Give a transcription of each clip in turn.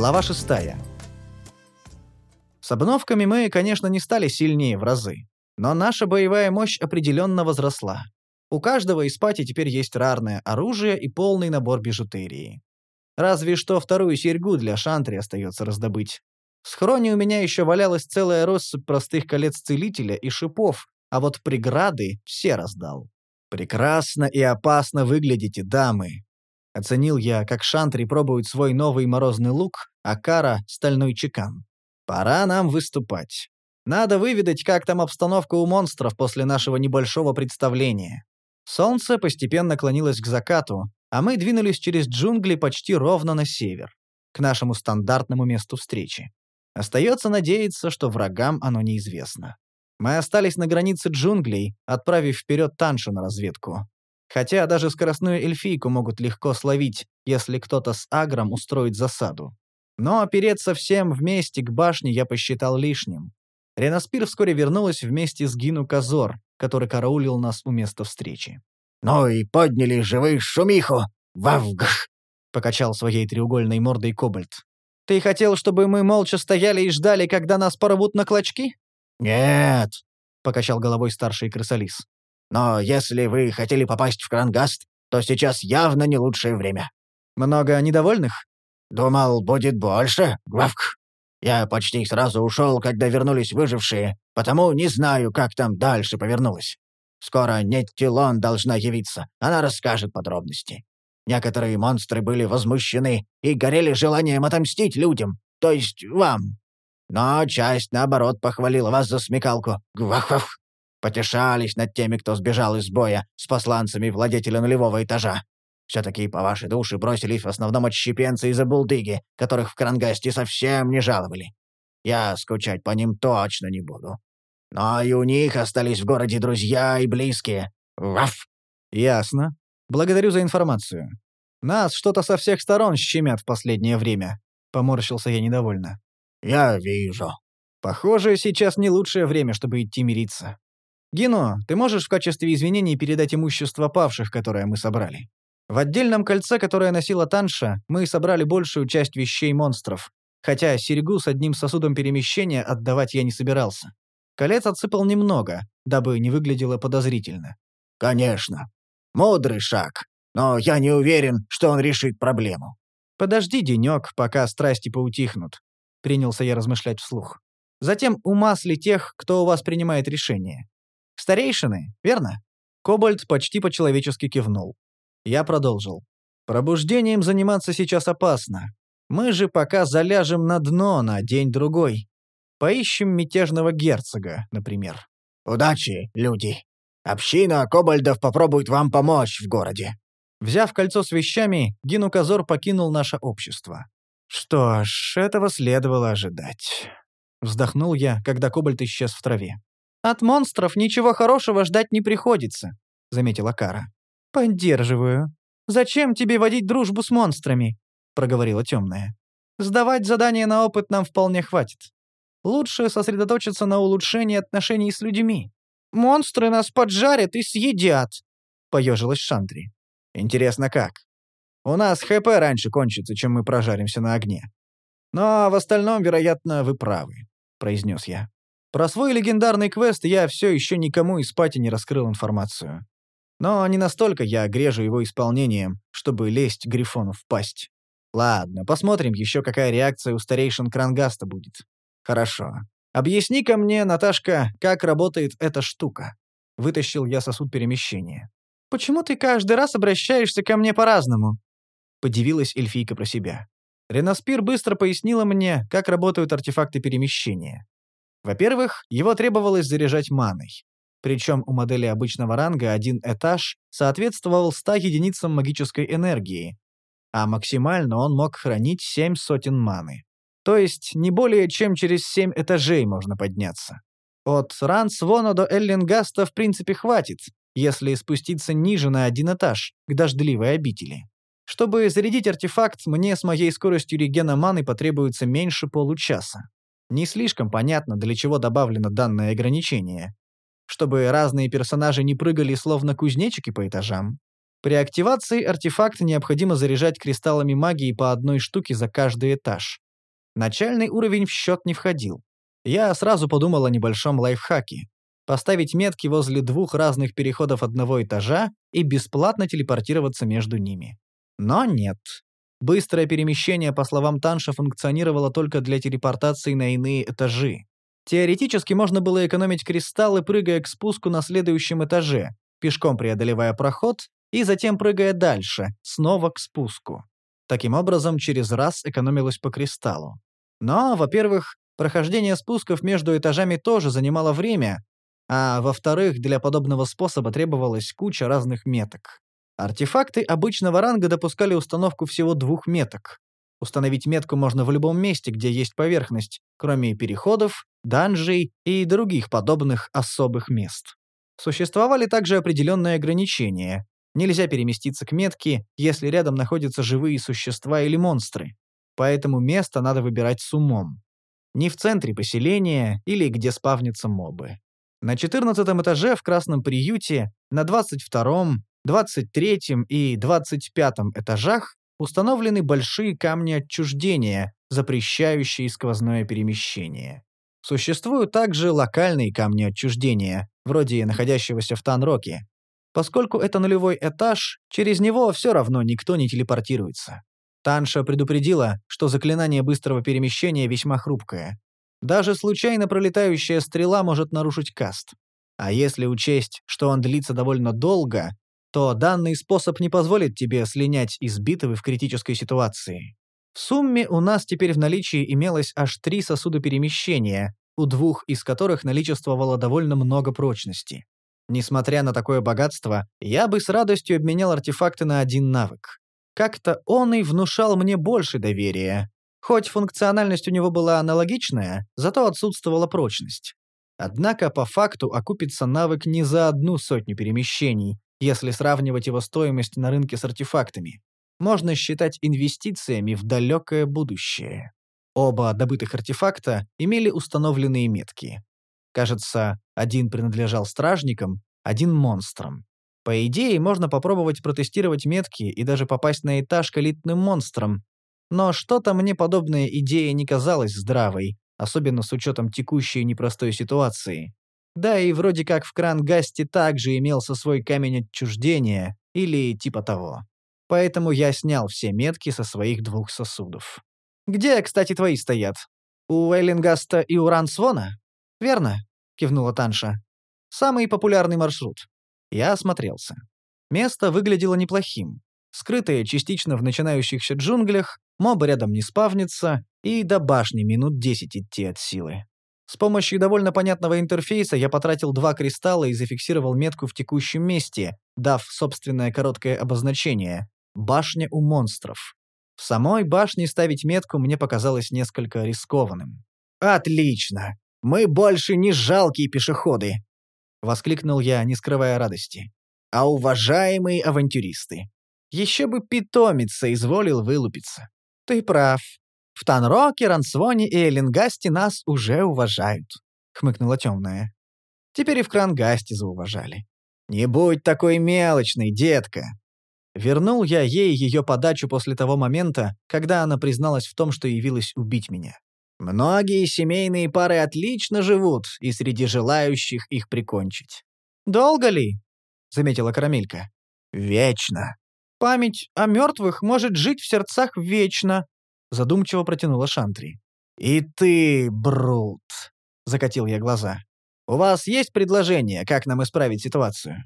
Глава 6. С обновками мы, конечно, не стали сильнее в разы. Но наша боевая мощь определенно возросла. У каждого из пати теперь есть рарное оружие и полный набор бижутерии. Разве что вторую серьгу для шантри остается раздобыть. В схроне у меня еще валялась целая россыпь простых колец целителя и шипов, а вот преграды все раздал. «Прекрасно и опасно выглядите, дамы», — оценил я, как Шантри пробует свой новый морозный лук, а Кара — стальной чекан. «Пора нам выступать. Надо выведать, как там обстановка у монстров после нашего небольшого представления». Солнце постепенно клонилось к закату, а мы двинулись через джунгли почти ровно на север, к нашему стандартному месту встречи. Остается надеяться, что врагам оно неизвестно. Мы остались на границе джунглей, отправив вперед Таншу на разведку. Хотя даже скоростную эльфийку могут легко словить, если кто-то с агром устроит засаду. Но опереться всем вместе к башне я посчитал лишним. Ренаспир вскоре вернулась вместе с Гину Казор, который караулил нас у места встречи. «Ну и подняли живых шумиху! Вавгх!» — покачал своей треугольной мордой Кобальт. «Ты хотел, чтобы мы молча стояли и ждали, когда нас порвут на клочки?» «Нет», — покачал головой старший крысолис. «Но если вы хотели попасть в Крангаст, то сейчас явно не лучшее время». «Много недовольных?» «Думал, будет больше, Гвавк. Я почти сразу ушел, когда вернулись выжившие, потому не знаю, как там дальше повернулось. Скоро Неттилон должна явиться, она расскажет подробности. Некоторые монстры были возмущены и горели желанием отомстить людям, то есть вам. Но часть, наоборот, похвалила вас за смекалку. Гвахвах. Потешались над теми, кто сбежал из боя с посланцами владетеля нулевого этажа. Все-таки по вашей душе бросились в основном отщепенцы из-за булдыги, которых в Крангасте совсем не жаловали. Я скучать по ним точно не буду. Но и у них остались в городе друзья и близкие. Ваф. Ясно. Благодарю за информацию. Нас что-то со всех сторон щемят в последнее время. Поморщился я недовольно. Я вижу. Похоже, сейчас не лучшее время, чтобы идти мириться. Гино, ты можешь в качестве извинений передать имущество павших, которое мы собрали? В отдельном кольце, которое носила Танша, мы собрали большую часть вещей монстров, хотя серьгу с одним сосудом перемещения отдавать я не собирался. Колец отсыпал немного, дабы не выглядело подозрительно. «Конечно. Мудрый шаг. Но я не уверен, что он решит проблему». «Подожди денек, пока страсти поутихнут», — принялся я размышлять вслух. «Затем умасли тех, кто у вас принимает решения. Старейшины, верно?» Кобальт почти по-человечески кивнул. Я продолжил. «Пробуждением заниматься сейчас опасно. Мы же пока заляжем на дно на день-другой. Поищем мятежного герцога, например». «Удачи, люди!» Община Кобальдов попробует вам помочь в городе». Взяв кольцо с вещами, Гинуказор покинул наше общество. «Что ж, этого следовало ожидать». Вздохнул я, когда Кобальт исчез в траве. «От монстров ничего хорошего ждать не приходится», — заметила Кара. «Поддерживаю. Зачем тебе водить дружбу с монстрами?» — проговорила темная. «Сдавать задания на опыт нам вполне хватит. Лучше сосредоточиться на улучшении отношений с людьми. Монстры нас поджарят и съедят», — поежилась Шантри. «Интересно, как? У нас ХП раньше кончится, чем мы прожаримся на огне. Но в остальном, вероятно, вы правы», — произнес я. Про свой легендарный квест я все еще никому из пати не раскрыл информацию. Но не настолько я грежу его исполнением, чтобы лезть Грифону в пасть. Ладно, посмотрим еще, какая реакция у старейшин Крангаста будет. Хорошо. «Объясни-ка мне, Наташка, как работает эта штука?» Вытащил я сосуд перемещения. «Почему ты каждый раз обращаешься ко мне по-разному?» Подивилась эльфийка про себя. Ренаспир быстро пояснила мне, как работают артефакты перемещения. Во-первых, его требовалось заряжать маной. Причем у модели обычного ранга один этаж соответствовал 100 единицам магической энергии, а максимально он мог хранить 7 сотен маны. То есть не более чем через семь этажей можно подняться. От Рансвона до Эллингаста в принципе хватит, если спуститься ниже на один этаж, к дождливой обители. Чтобы зарядить артефакт, мне с моей скоростью регена маны потребуется меньше получаса. Не слишком понятно, для чего добавлено данное ограничение. Чтобы разные персонажи не прыгали словно кузнечики по этажам. При активации артефакт необходимо заряжать кристаллами магии по одной штуке за каждый этаж. Начальный уровень в счет не входил. Я сразу подумал о небольшом лайфхаке. Поставить метки возле двух разных переходов одного этажа и бесплатно телепортироваться между ними. Но нет. Быстрое перемещение, по словам Танша, функционировало только для телепортации на иные этажи. Теоретически можно было экономить кристаллы, прыгая к спуску на следующем этаже, пешком преодолевая проход и затем прыгая дальше, снова к спуску. Таким образом, через раз экономилось по кристаллу. Но, во-первых, прохождение спусков между этажами тоже занимало время, а во-вторых, для подобного способа требовалась куча разных меток. Артефакты обычного ранга допускали установку всего двух меток. Установить метку можно в любом месте, где есть поверхность, кроме переходов, данжей и других подобных особых мест. Существовали также определенные ограничения. Нельзя переместиться к метке, если рядом находятся живые существа или монстры. Поэтому место надо выбирать с умом. Не в центре поселения или где спавнятся мобы. На 14 этаже в Красном приюте, на 22-м, 23 и 25 этажах установлены большие камни отчуждения, запрещающие сквозное перемещение. Существуют также локальные камни отчуждения, вроде находящегося в Танроке. Поскольку это нулевой этаж, через него все равно никто не телепортируется. Танша предупредила, что заклинание быстрого перемещения весьма хрупкое. Даже случайно пролетающая стрела может нарушить каст. А если учесть, что он длится довольно долго, то данный способ не позволит тебе слинять из битвы в критической ситуации. В сумме у нас теперь в наличии имелось аж три сосуда перемещения, у двух из которых наличествовало довольно много прочности. Несмотря на такое богатство, я бы с радостью обменял артефакты на один навык. Как-то он и внушал мне больше доверия. Хоть функциональность у него была аналогичная, зато отсутствовала прочность. Однако по факту окупится навык не за одну сотню перемещений, если сравнивать его стоимость на рынке с артефактами. Можно считать инвестициями в далекое будущее. Оба добытых артефакта имели установленные метки. Кажется, один принадлежал стражникам, один монстрам. По идее, можно попробовать протестировать метки и даже попасть на этаж к элитным монстрам. Но что-то мне подобная идея не казалась здравой, особенно с учетом текущей непростой ситуации. Да и вроде как в Крангасте также имелся свой камень отчуждения, или типа того. Поэтому я снял все метки со своих двух сосудов. «Где, кстати, твои стоят? У Эллингаста и у Рансвона?» «Верно», — кивнула Танша. «Самый популярный маршрут». Я осмотрелся. Место выглядело неплохим. Скрытое частично в начинающихся джунглях, мобы рядом не спавнится, и до башни минут десять идти от силы. С помощью довольно понятного интерфейса я потратил два кристалла и зафиксировал метку в текущем месте, дав собственное короткое обозначение – «Башня у монстров». В самой башне ставить метку мне показалось несколько рискованным. «Отлично! Мы больше не жалкие пешеходы!» — воскликнул я, не скрывая радости. «А уважаемые авантюристы! Еще бы питомица изволил вылупиться!» «Ты прав. В Танроке, Рансвоне и Эллингасте нас уже уважают», — хмыкнула темная. Теперь и в Крангасте зауважали. «Не будь такой мелочной, детка!» Вернул я ей ее подачу после того момента, когда она призналась в том, что явилась убить меня. Многие семейные пары отлично живут, и среди желающих их прикончить. «Долго ли?» — заметила Карамелька. «Вечно. Память о мертвых может жить в сердцах вечно», задумчиво протянула Шантри. «И ты, Брут!» — закатил я глаза. «У вас есть предложение, как нам исправить ситуацию?»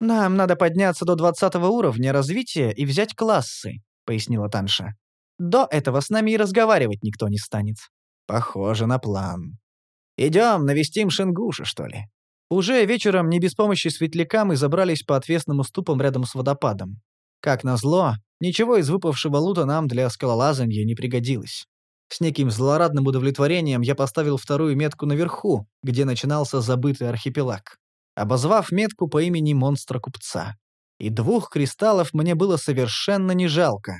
«Нам надо подняться до двадцатого уровня развития и взять классы», — пояснила Танша. «До этого с нами и разговаривать никто не станет». «Похоже на план. Идем, навестим Шингуша, что ли?» Уже вечером не без помощи светляка мы забрались по отвесным уступам рядом с водопадом. Как назло, Ничего из выпавшего лута нам для скалолазанья не пригодилось. С неким злорадным удовлетворением я поставил вторую метку наверху, где начинался забытый архипелаг, обозвав метку по имени монстра-купца. И двух кристаллов мне было совершенно не жалко.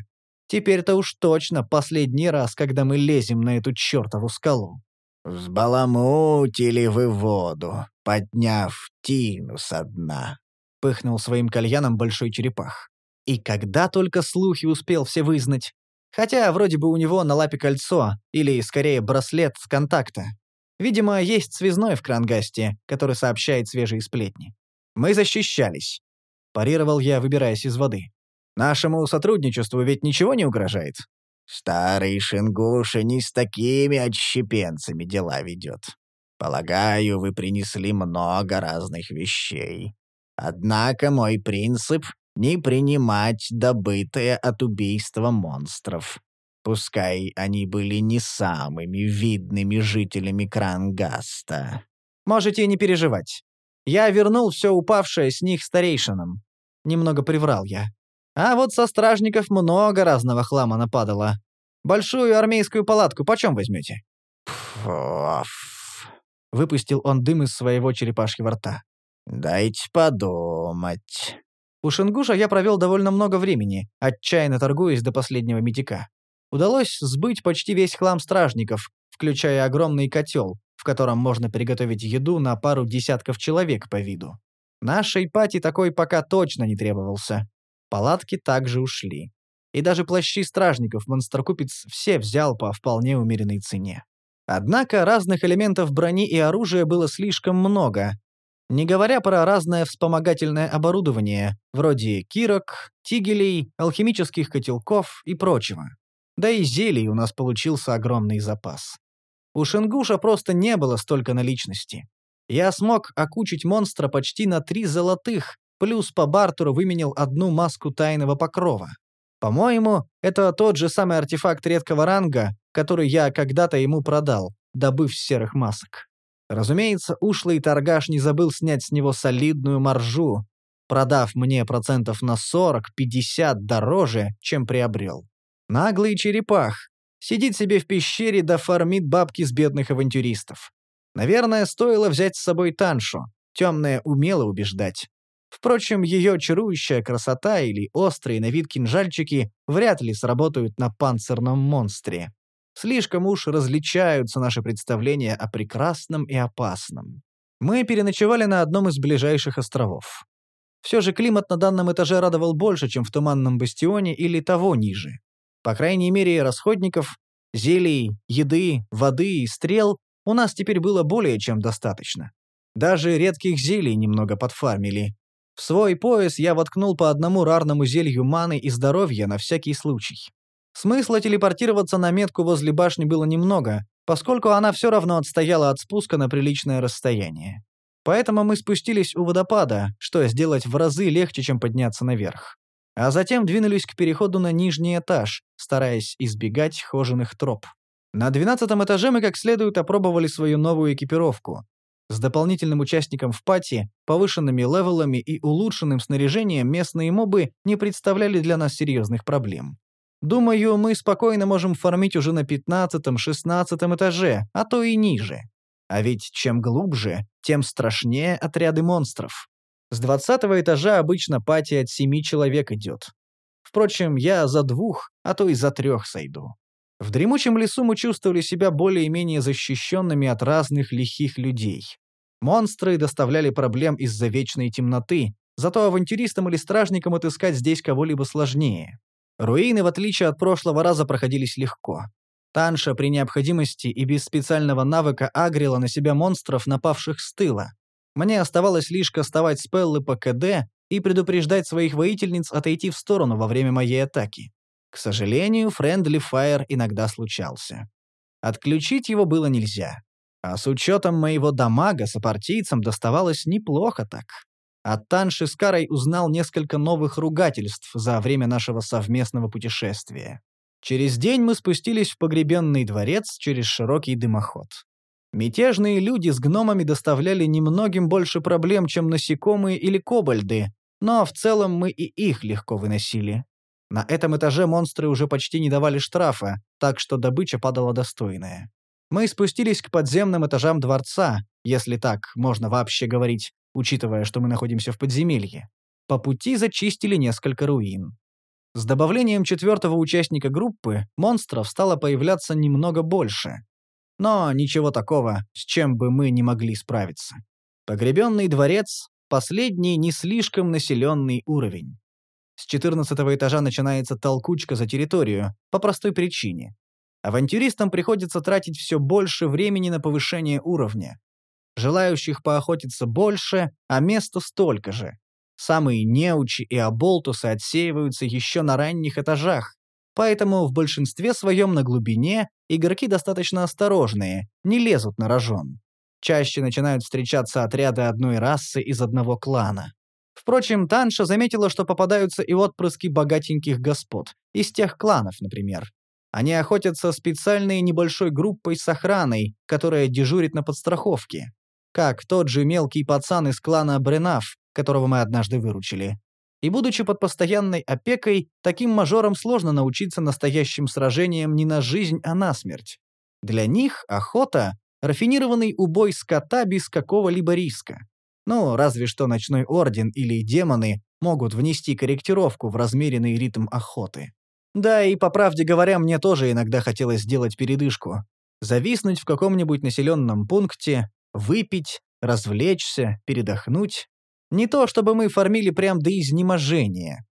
Теперь-то уж точно последний раз, когда мы лезем на эту чертову скалу. «Взбаламутили вы воду, подняв тину со дна», — пыхнул своим кальяном большой черепах. И когда только слухи успел все вызнать. Хотя вроде бы у него на лапе кольцо, или скорее браслет с контакта. Видимо, есть связной в Крангасте, который сообщает свежие сплетни. Мы защищались. Парировал я, выбираясь из воды. Нашему сотрудничеству ведь ничего не угрожает. Старый Шингуша не с такими отщепенцами дела ведет. Полагаю, вы принесли много разных вещей. Однако мой принцип — не принимать добытое от убийства монстров. Пускай они были не самыми видными жителями Крангаста. Можете не переживать. Я вернул все упавшее с них старейшинам. Немного приврал я. А вот со стражников много разного хлама нападало. Большую армейскую палатку почем возьмете? Пф, Выпустил он дым из своего черепашьего рта. «Дайте подумать». У Шингуша я провел довольно много времени, отчаянно торгуясь до последнего медика. Удалось сбыть почти весь хлам стражников, включая огромный котел, в котором можно приготовить еду на пару десятков человек по виду. Нашей пати такой пока точно не требовался. Палатки также ушли. И даже плащи стражников монстрокупец все взял по вполне умеренной цене. Однако разных элементов брони и оружия было слишком много, не говоря про разное вспомогательное оборудование, вроде кирок, тигелей, алхимических котелков и прочего. Да и зелий у нас получился огромный запас. У Шенгуша просто не было столько наличности. Я смог окучить монстра почти на три золотых, плюс по бартеру выменил одну маску тайного покрова. По-моему, это тот же самый артефакт редкого ранга, который я когда-то ему продал, добыв серых масок. Разумеется, ушлый торгаш не забыл снять с него солидную маржу, продав мне процентов на 40-50 дороже, чем приобрел. Наглый черепах. Сидит себе в пещере да фармит бабки с бедных авантюристов. Наверное, стоило взять с собой Таншу. Темная умела убеждать. Впрочем, ее чарующая красота или острые на вид кинжальчики вряд ли сработают на панцирном монстре. Слишком уж различаются наши представления о прекрасном и опасном. Мы переночевали на одном из ближайших островов. Все же климат на данном этаже радовал больше, чем в Туманном Бастионе или того ниже. По крайней мере, расходников, зелий, еды, воды и стрел у нас теперь было более чем достаточно. Даже редких зелий немного подфармили, в свой пояс я воткнул по одному рарному зелью маны и здоровья на всякий случай. Смысла телепортироваться на метку возле башни было немного, поскольку она все равно отстояла от спуска на приличное расстояние. Поэтому мы спустились у водопада, что сделать в разы легче, чем подняться наверх. А затем двинулись к переходу на нижний этаж, стараясь избегать хоженых троп. На двенадцатом этаже мы как следует опробовали свою новую экипировку, с дополнительным участником в пати, повышенными левелами и улучшенным снаряжением местные мобы не представляли для нас серьезных проблем. Думаю, мы спокойно можем фармить уже на 15-16 этаже, а то и ниже. А ведь чем глубже, тем страшнее отряды монстров. С 20 этажа обычно пати от 7 человек идет. Впрочем, я за двух, а то и за трех сойду. В дремучем лесу мы чувствовали себя более-менее защищенными от разных лихих людей. Монстры доставляли проблем из-за вечной темноты, зато авантюристам или стражникам отыскать здесь кого-либо сложнее. Руины, в отличие от прошлого раза, проходились легко. Танша при необходимости и без специального навыка агрила на себя монстров, напавших с тыла. Мне оставалось лишь кастовать спеллы по КД и предупреждать своих воительниц отойти в сторону во время моей атаки. К сожалению, Friendly Fire иногда случался. Отключить его было нельзя. А с учетом моего дамага сопартийцам доставалось неплохо так. От Танши с Карой узнал несколько новых ругательств за время нашего совместного путешествия. Через день мы спустились в погребенный дворец через широкий дымоход. Мятежные люди с гномами доставляли немногим больше проблем, чем насекомые или кобальды, но в целом мы и их легко выносили. На этом этаже монстры уже почти не давали штрафа, так что добыча падала достойная. Мы спустились к подземным этажам дворца, если так можно вообще говорить, учитывая, что мы находимся в подземелье. По пути зачистили несколько руин. С добавлением четвертого участника группы монстров стало появляться немного больше. Но ничего такого, с чем бы мы не могли справиться. Погребенный дворец — последний не слишком населенный уровень. С 14 этажа начинается толкучка за территорию, по простой причине. Авантюристам приходится тратить все больше времени на повышение уровня. Желающих поохотиться больше, а места столько же. Самые неучи и оболтусы отсеиваются еще на ранних этажах, поэтому в большинстве своем на глубине игроки достаточно осторожные, не лезут на рожон. Чаще начинают встречаться отряды одной расы из одного клана. Впрочем, Танша заметила, что попадаются и отпрыски богатеньких господ, из тех кланов, например. Они охотятся специальной небольшой группой с охраной, которая дежурит на подстраховке. Как тот же мелкий пацан из клана Бренав, которого мы однажды выручили. И будучи под постоянной опекой, таким мажорам сложно научиться настоящим сражениям не на жизнь, а на смерть. Для них охота — рафинированный убой скота без какого-либо риска. Ну, разве что ночной орден или демоны могут внести корректировку в размеренный ритм охоты. Да, и по правде говоря, мне тоже иногда хотелось сделать передышку. Зависнуть в каком-нибудь населенном пункте, выпить, развлечься, передохнуть. Не то чтобы мы фармили прям до изнеможения.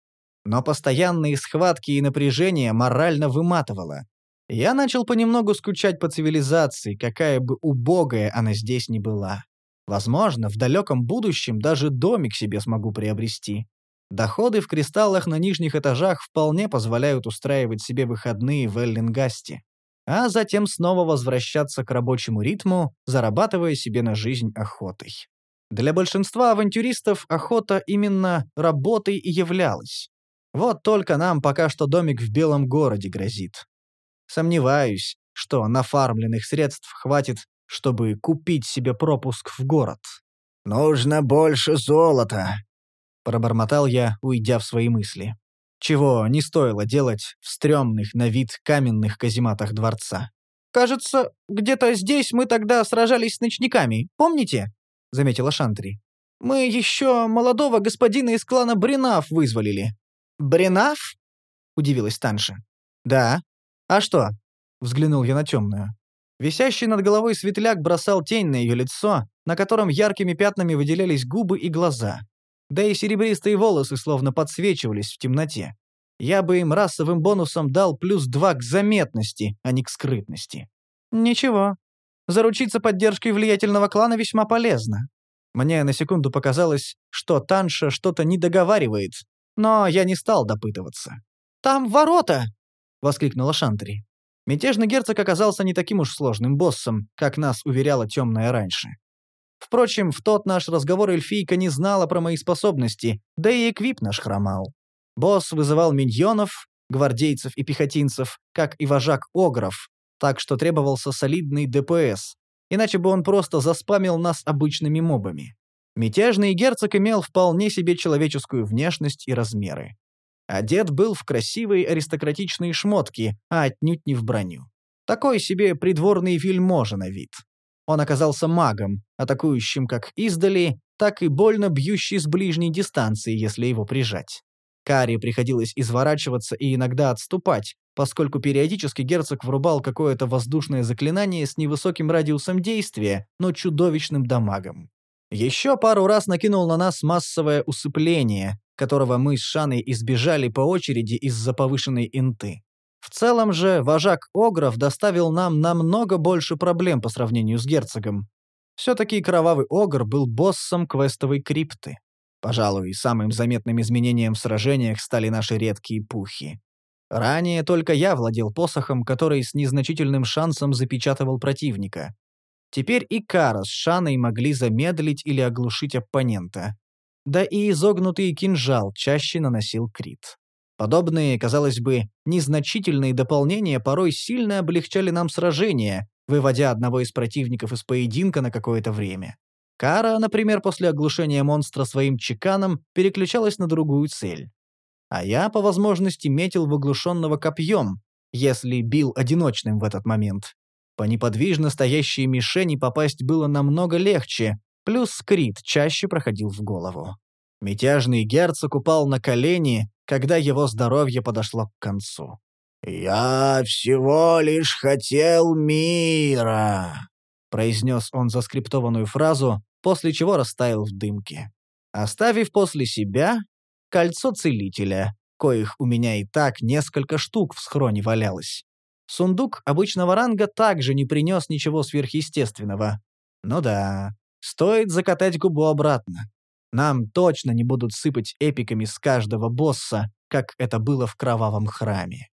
Но постоянные схватки и напряжение морально выматывало. Я начал понемногу скучать по цивилизации, какая бы убогая она здесь ни была. Возможно, в далеком будущем даже домик себе смогу приобрести. Доходы в кристаллах на нижних этажах вполне позволяют устраивать себе выходные в Эллингасте, а затем снова возвращаться к рабочему ритму, зарабатывая себе на жизнь охотой. Для большинства авантюристов охота именно работой и являлась. Вот только нам пока что домик в Белом городе грозит. Сомневаюсь, что нафармленных средств хватит, чтобы купить себе пропуск в город. «Нужно больше золота», пробормотал я, уйдя в свои мысли. Чего не стоило делать в стрёмных на вид каменных казематах дворца. «Кажется, где-то здесь мы тогда сражались с ночниками, помните?» — заметила Шантри. «Мы еще молодого господина из клана Бринав вызволили». «Бринав?» — удивилась Танша. «Да. А что?» — взглянул я на темную. Висящий над головой светляк бросал тень на ее лицо, на котором яркими пятнами выделялись губы и глаза. Да и серебристые волосы словно подсвечивались в темноте. Я бы им расовым бонусом дал плюс два к заметности, а не к скрытности. Ничего. Заручиться поддержкой влиятельного клана весьма полезно. Мне на секунду показалось, что Танша что-то не договаривает, но я не стал допытываться. «Там ворота!» — воскликнула Шантри. Мятежный герцог оказался не таким уж сложным боссом, как нас уверяла темная раньше. Впрочем, в тот наш разговор эльфийка не знала про мои способности, да и эквип наш хромал. Босс вызывал миньонов, гвардейцев и пехотинцев, как и вожак огров, так что требовался солидный ДПС, иначе бы он просто заспамил нас обычными мобами. Мятежный герцог имел вполне себе человеческую внешность и размеры. Одет был в красивые аристократичные шмотки, а отнюдь не в броню. Такой себе придворный вельможа на вид. Он оказался магом, атакующим как издали, так и больно бьющий с ближней дистанции, если его прижать. Кари приходилось изворачиваться и иногда отступать, поскольку периодически герцог врубал какое-то воздушное заклинание с невысоким радиусом действия, но чудовищным дамагом. Еще пару раз накинул на нас массовое усыпление, которого мы с Шаной избежали по очереди из-за повышенной инты. В целом же, вожак Огров доставил нам намного больше проблем по сравнению с герцогом. Все-таки Кровавый Огр был боссом квестовой крипты. Пожалуй, самым заметным изменением в сражениях стали наши редкие пухи. Ранее только я владел посохом, который с незначительным шансом запечатывал противника. Теперь и Кара с Шаной могли замедлить или оглушить оппонента. Да и изогнутый кинжал чаще наносил крит. Подобные, казалось бы, незначительные дополнения порой сильно облегчали нам сражение, выводя одного из противников из поединка на какое-то время. Кара, например, после оглушения монстра своим чеканом переключалась на другую цель. А я, по возможности, метил в оглушенного копьем, если бил одиночным в этот момент. По неподвижно стоящей мишени попасть было намного легче, плюс скрит чаще проходил в голову. Мятежный герцог упал на колени, когда его здоровье подошло к концу. «Я всего лишь хотел мира», — произнес он заскриптованную фразу, после чего растаял в дымке. Оставив после себя кольцо целителя, коих у меня и так несколько штук в схроне валялось. Сундук обычного ранга также не принес ничего сверхъестественного. Ну да, стоит закатать губу обратно. Нам точно не будут сыпать эпиками с каждого босса, как это было в кровавом храме.